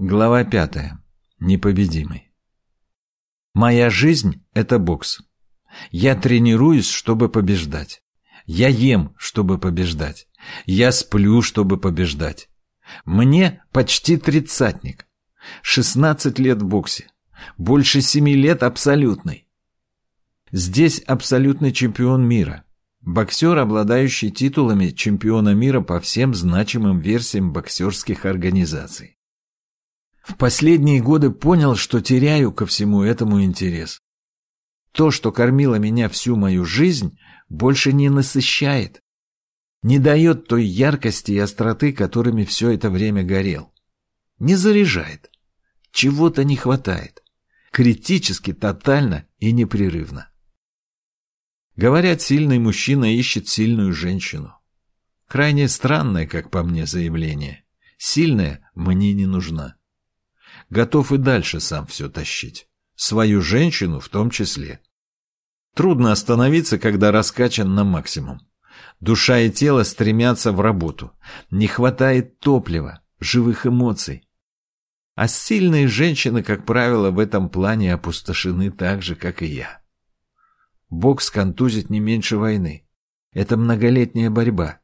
Глава пятая. Непобедимый. Моя жизнь – это бокс. Я тренируюсь, чтобы побеждать. Я ем, чтобы побеждать. Я сплю, чтобы побеждать. Мне почти тридцатник. 16 лет в боксе. Больше семи лет абсолютный. Здесь абсолютный чемпион мира. Боксер, обладающий титулами чемпиона мира по всем значимым версиям боксерских организаций. В последние годы понял, что теряю ко всему этому интерес. То, что кормило меня всю мою жизнь, больше не насыщает. Не дает той яркости и остроты, которыми все это время горел. Не заряжает. Чего-то не хватает. Критически, тотально и непрерывно. Говорят, сильный мужчина ищет сильную женщину. Крайне странное, как по мне, заявление. Сильная мне не нужна. Готов и дальше сам все тащить. Свою женщину в том числе. Трудно остановиться, когда раскачан на максимум. Душа и тело стремятся в работу. Не хватает топлива, живых эмоций. А сильные женщины, как правило, в этом плане опустошены так же, как и я. Бокс контузит не меньше войны. Это многолетняя борьба.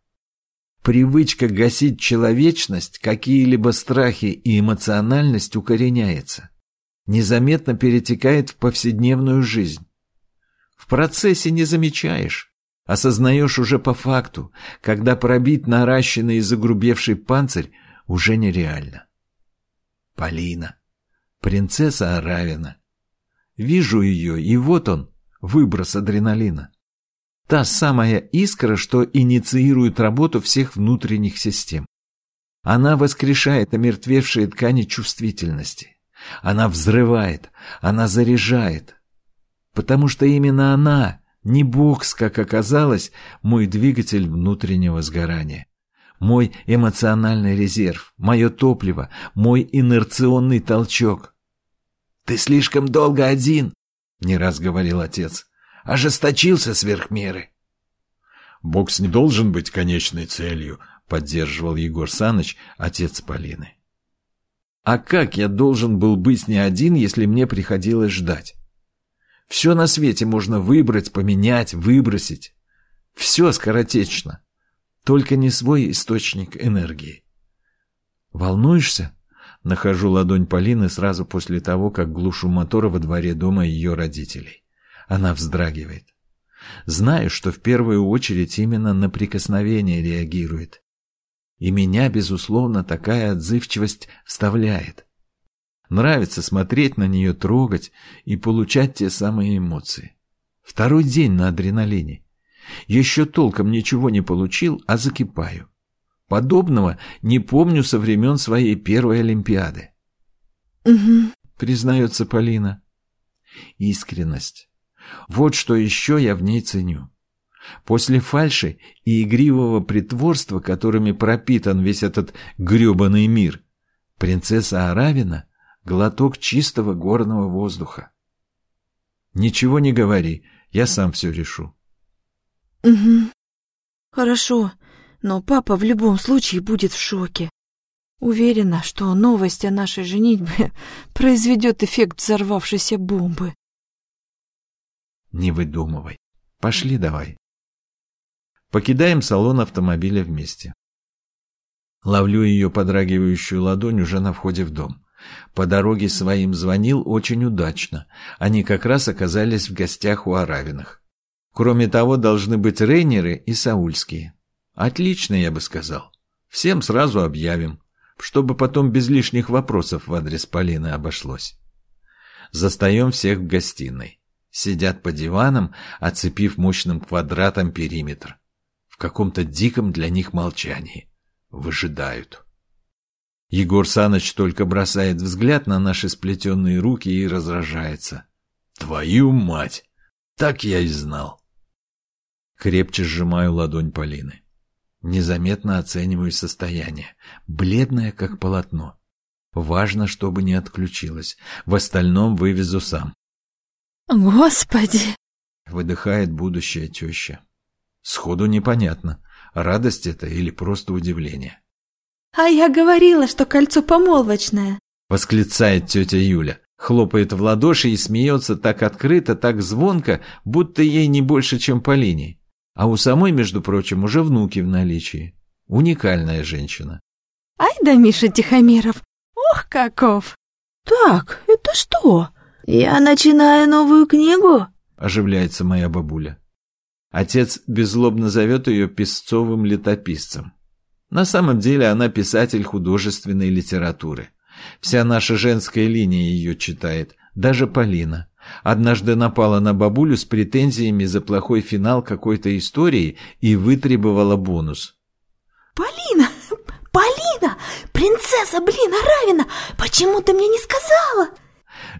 Привычка гасить человечность, какие-либо страхи и эмоциональность укореняется. Незаметно перетекает в повседневную жизнь. В процессе не замечаешь, осознаешь уже по факту, когда пробить наращенный и загрубевший панцирь уже нереально. Полина, принцесса Аравина. Вижу ее, и вот он, выброс адреналина. Та самая искра, что инициирует работу всех внутренних систем. Она воскрешает омертвевшие ткани чувствительности. Она взрывает, она заряжает. Потому что именно она, не бокс, как оказалось, мой двигатель внутреннего сгорания. Мой эмоциональный резерв, мое топливо, мой инерционный толчок. «Ты слишком долго один», — не раз говорил отец. «Ожесточился сверх меры». «Бокс не должен быть конечной целью», — поддерживал Егор Саныч, отец Полины. «А как я должен был быть не один, если мне приходилось ждать? Все на свете можно выбрать, поменять, выбросить. Все скоротечно. Только не свой источник энергии. Волнуешься? Нахожу ладонь Полины сразу после того, как глушу мотора во дворе дома ее родителей. Она вздрагивает. Знаю, что в первую очередь именно на прикосновение реагирует. И меня, безусловно, такая отзывчивость вставляет. Нравится смотреть на нее, трогать и получать те самые эмоции. Второй день на адреналине. Еще толком ничего не получил, а закипаю. Подобного не помню со времен своей первой Олимпиады. «Угу», — признается Полина. Искренность. Вот что еще я в ней ценю. После фальши и игривого притворства, которыми пропитан весь этот гребаный мир, принцесса Аравина — глоток чистого горного воздуха. Ничего не говори, я сам все решу. «Угу. Хорошо но папа в любом случае будет в шоке. Уверена, что новость о нашей женитьбе произведет эффект взорвавшейся бомбы. Не выдумывай. Пошли давай. Покидаем салон автомобиля вместе. Ловлю ее подрагивающую ладонь уже на входе в дом. По дороге своим звонил очень удачно. Они как раз оказались в гостях у Аравиных. Кроме того, должны быть Рейнеры и Саульские. Отлично, я бы сказал. Всем сразу объявим, чтобы потом без лишних вопросов в адрес Полины обошлось. Застаем всех в гостиной. Сидят по диванам, оцепив мощным квадратом периметр. В каком-то диком для них молчании. Выжидают. Егор Саныч только бросает взгляд на наши сплетенные руки и разражается. «Твою мать! Так я и знал!» Крепче сжимаю ладонь Полины. Незаметно оцениваю состояние. Бледное, как полотно. Важно, чтобы не отключилось. В остальном вывезу сам. «Господи!» — выдыхает будущая теща. Сходу непонятно, радость это или просто удивление. «А я говорила, что кольцо помолвочное. Восклицает тетя Юля, хлопает в ладоши и смеется так открыто, так звонко, будто ей не больше, чем Полине. А у самой, между прочим, уже внуки в наличии. Уникальная женщина. Ай да Миша Тихомиров, ох каков! Так, это что? Я начинаю новую книгу? Оживляется моя бабуля. Отец беззлобно зовет ее песцовым летописцем. На самом деле она писатель художественной литературы. Вся наша женская линия ее читает, даже Полина. Однажды напала на бабулю с претензиями за плохой финал какой-то истории и вытребовала бонус. «Полина! Полина! Принцесса, блин, Аравина! Почему ты мне не сказала?»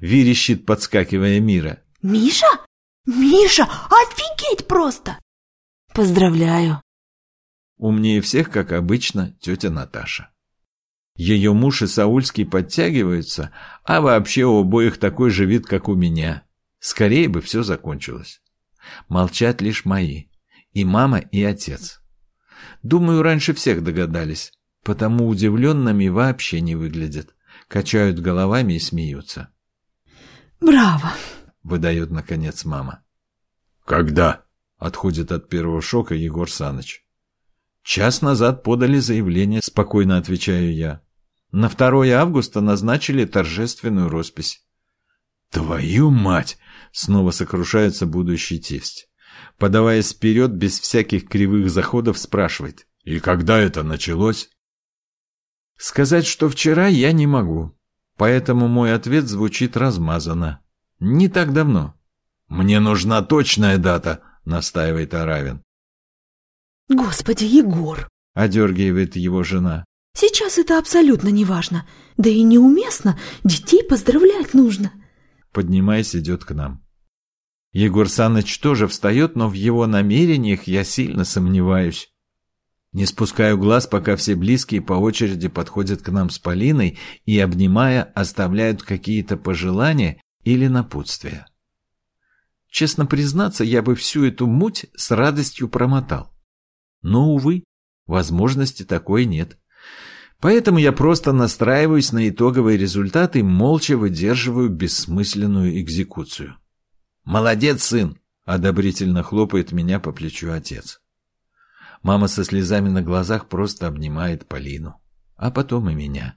Верещит, подскакивая Мира. «Миша? Миша, офигеть просто!» «Поздравляю!» Умнее всех, как обычно, тетя Наташа. Ее муж и Саульский подтягиваются, а вообще у обоих такой же вид, как у меня. Скорее бы все закончилось. Молчат лишь мои. И мама, и отец. Думаю, раньше всех догадались, потому удивленными вообще не выглядят. Качают головами и смеются. «Браво!» — выдает, наконец, мама. «Когда?» — отходит от первого шока Егор Саныч. «Час назад подали заявление», — спокойно отвечаю я. «На 2 августа назначили торжественную роспись». «Твою мать!» — снова сокрушается будущий тесть. Подаваясь вперед, без всяких кривых заходов, спрашивает. «И когда это началось?» Сказать, что вчера, я не могу. Поэтому мой ответ звучит размазанно. Не так давно. «Мне нужна точная дата», — настаивает Аравин. «Господи, Егор!» — одергивает его жена. «Сейчас это абсолютно неважно. Да и неуместно. Детей поздравлять нужно». Поднимаясь, идет к нам. Егор Саныч тоже встает, но в его намерениях я сильно сомневаюсь. Не спускаю глаз, пока все близкие по очереди подходят к нам с Полиной и, обнимая, оставляют какие-то пожелания или напутствия. Честно признаться, я бы всю эту муть с радостью промотал. Но, увы, возможности такой нет. Поэтому я просто настраиваюсь на итоговые результаты и молча выдерживаю бессмысленную экзекуцию. «Молодец, сын!» — одобрительно хлопает меня по плечу отец. Мама со слезами на глазах просто обнимает Полину, а потом и меня.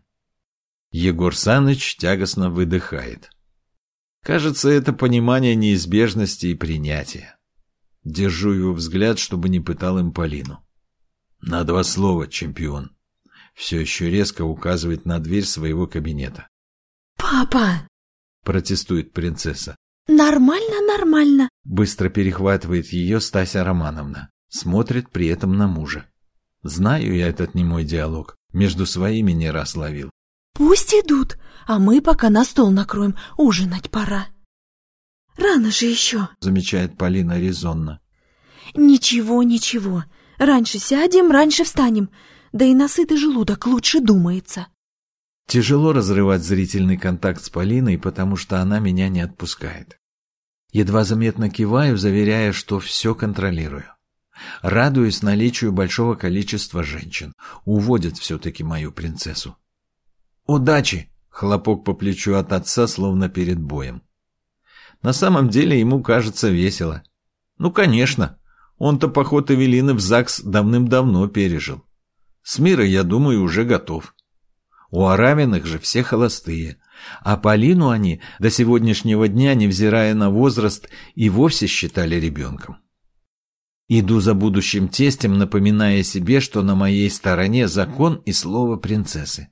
Егор Саныч тягостно выдыхает. Кажется, это понимание неизбежности и принятия. Держу его взгляд, чтобы не пытал им Полину. На два слова, чемпион. Все еще резко указывает на дверь своего кабинета. «Папа!» — протестует принцесса. «Нормально, нормально!» Быстро перехватывает ее Стася Романовна. Смотрит при этом на мужа. Знаю я этот немой диалог. Между своими не раз ловил. «Пусть идут, а мы пока на стол накроем. Ужинать пора». «Рано же еще», — замечает Полина резонно. «Ничего, ничего. Раньше сядем, раньше встанем. Да и насытый желудок лучше думается». Тяжело разрывать зрительный контакт с Полиной, потому что она меня не отпускает. Едва заметно киваю, заверяя, что все контролирую. Радуюсь наличию большого количества женщин. Уводят все-таки мою принцессу. «Удачи!» — хлопок по плечу от отца, словно перед боем. На самом деле ему кажется весело. Ну, конечно, он-то поход Эвелины в ЗАГС давным-давно пережил. С мирой, я думаю, уже готов. У Аравиных же все холостые, а Полину они до сегодняшнего дня, невзирая на возраст, и вовсе считали ребенком. Иду за будущим тестем, напоминая себе, что на моей стороне закон и слово принцессы.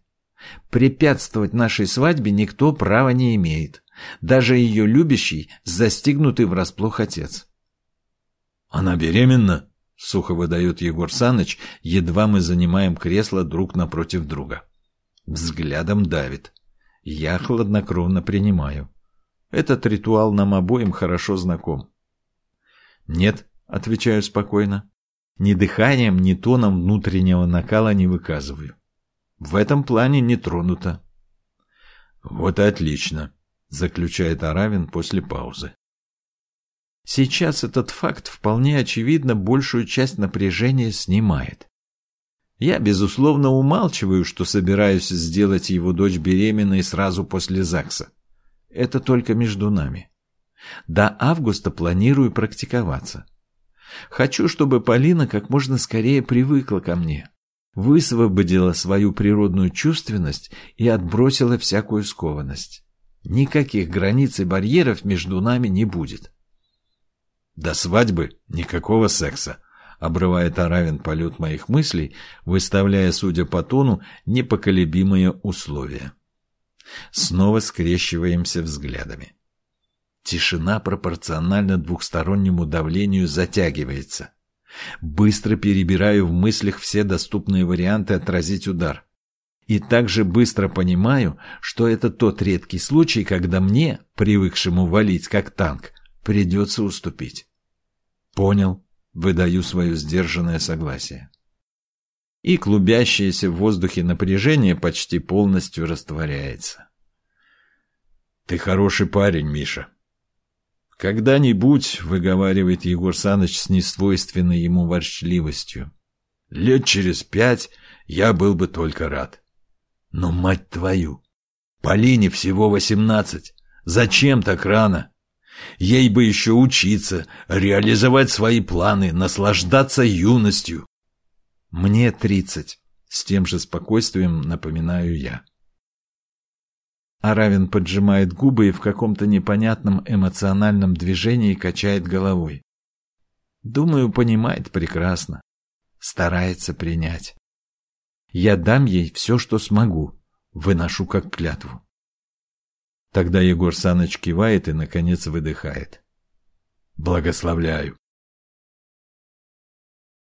Препятствовать нашей свадьбе никто права не имеет, даже ее любящий, застигнутый врасплох отец. «Она беременна?» — сухо выдает Егор Саныч, едва мы занимаем кресло друг напротив друга. Взглядом давит. Я хладнокровно принимаю. Этот ритуал нам обоим хорошо знаком. «Нет», — отвечаю спокойно, — «ни дыханием, ни тоном внутреннего накала не выказываю. В этом плане не тронуто». «Вот и отлично», — заключает Аравин после паузы. Сейчас этот факт вполне очевидно большую часть напряжения снимает. Я, безусловно, умалчиваю, что собираюсь сделать его дочь беременной сразу после ЗАГСа. Это только между нами. До августа планирую практиковаться. Хочу, чтобы Полина как можно скорее привыкла ко мне, высвободила свою природную чувственность и отбросила всякую скованность. Никаких границ и барьеров между нами не будет. До свадьбы никакого секса, обрывает Аравин полет моих мыслей, выставляя, судя по тону, непоколебимые условия. Снова скрещиваемся взглядами. Тишина пропорционально двухстороннему давлению затягивается. Быстро перебираю в мыслях все доступные варианты отразить удар. И также быстро понимаю, что это тот редкий случай, когда мне, привыкшему валить как танк, придется уступить. Понял, выдаю свое сдержанное согласие. И клубящееся в воздухе напряжение почти полностью растворяется. Ты хороший парень, Миша. Когда-нибудь, выговаривает Егор Саныч с несвойственной ему ворчливостью, лет через пять я был бы только рад. Но, мать твою, Полине всего восемнадцать. Зачем так рано? Ей бы еще учиться, реализовать свои планы, наслаждаться юностью. Мне тридцать. С тем же спокойствием напоминаю я. Аравин поджимает губы и в каком-то непонятном эмоциональном движении качает головой. Думаю, понимает прекрасно. Старается принять. Я дам ей все, что смогу. Выношу как клятву. Тогда Егор Саныч кивает и, наконец, выдыхает. Благословляю.